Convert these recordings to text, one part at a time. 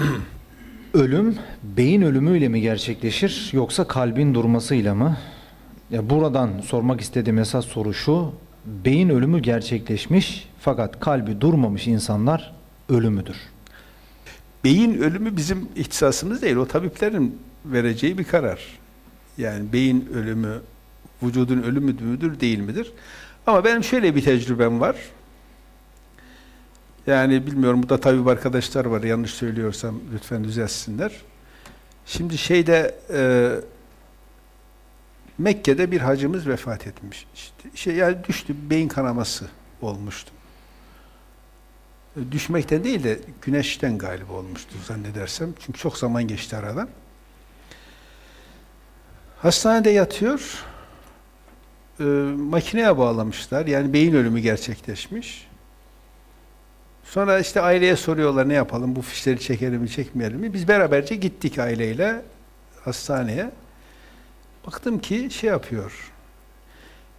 Ölüm beyin ölümüyle mi gerçekleşir yoksa kalbin durmasıyla mı? Ya buradan sormak istediğim esas soru şu. Beyin ölümü gerçekleşmiş fakat kalbi durmamış insanlar ölü müdür? Beyin ölümü bizim ihtisasımız değil. O tabiplerin vereceği bir karar. Yani beyin ölümü, vücudun ölümü müdür, değil midir? Ama benim şöyle bir tecrübem var. Yani bilmiyorum burada tabip arkadaşlar var. Yanlış söylüyorsam lütfen düzelsinler. Şimdi şeyde e, Mekke'de bir hacımız vefat etmiş. İşte şey yani düştü, beyin kanaması olmuştu. E, Düşmekten değil de güneşten galiba olmuştu zannedersem. Çünkü çok zaman geçti aradan. Hastanede yatıyor. E, makineye bağlamışlar. Yani beyin ölümü gerçekleşmiş. Sonra işte aileye soruyorlar ne yapalım bu fişleri çekelim mi çekmeyelim mi? Biz beraberce gittik aileyle hastaneye. Baktım ki şey yapıyor.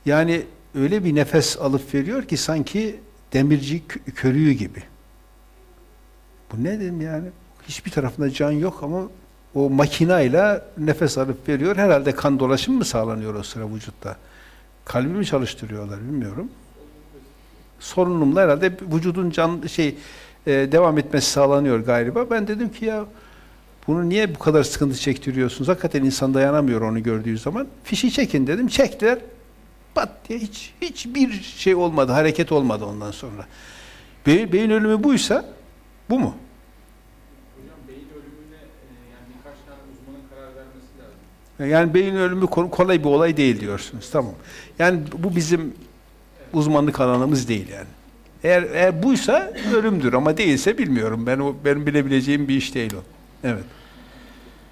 Yani öyle bir nefes alıp veriyor ki sanki demirci kö- körüğü gibi. Bu ne dedim yani? Hiçbir tarafında can yok ama o makinayla nefes alıp veriyor. Herhalde kan dolaşımı mı sağlanıyor o sıra vücutta? Kalbimi çalıştırıyorlar bilmiyorum. Sorunumla herhalde vücudun can şey e, devam etmesi sağlanıyor galiba. Ben dedim ki ya bunu niye bu kadar sıkıntı çektiriyorsunuz? Hakikaten insan dayanamıyor onu gördüğü zaman. Fişi çekin dedim. Çektiler. Pat diye hiç hiçbir şey olmadı. Hareket olmadı ondan sonra. Be beyin ölümü buysa bu mu? Hocam beyin ölümüne yani birkaç tane uzmanın karar vermesi lazım. Yani beyin ölümü kol- kolay bir olay değil diyorsunuz. Tamam. Yani bu bizim uzmanlık alanımız değil yani. Eğer, eğer buysa ölümdür ama değilse bilmiyorum. Ben o benim bilebileceğim bir iş değil o. Evet.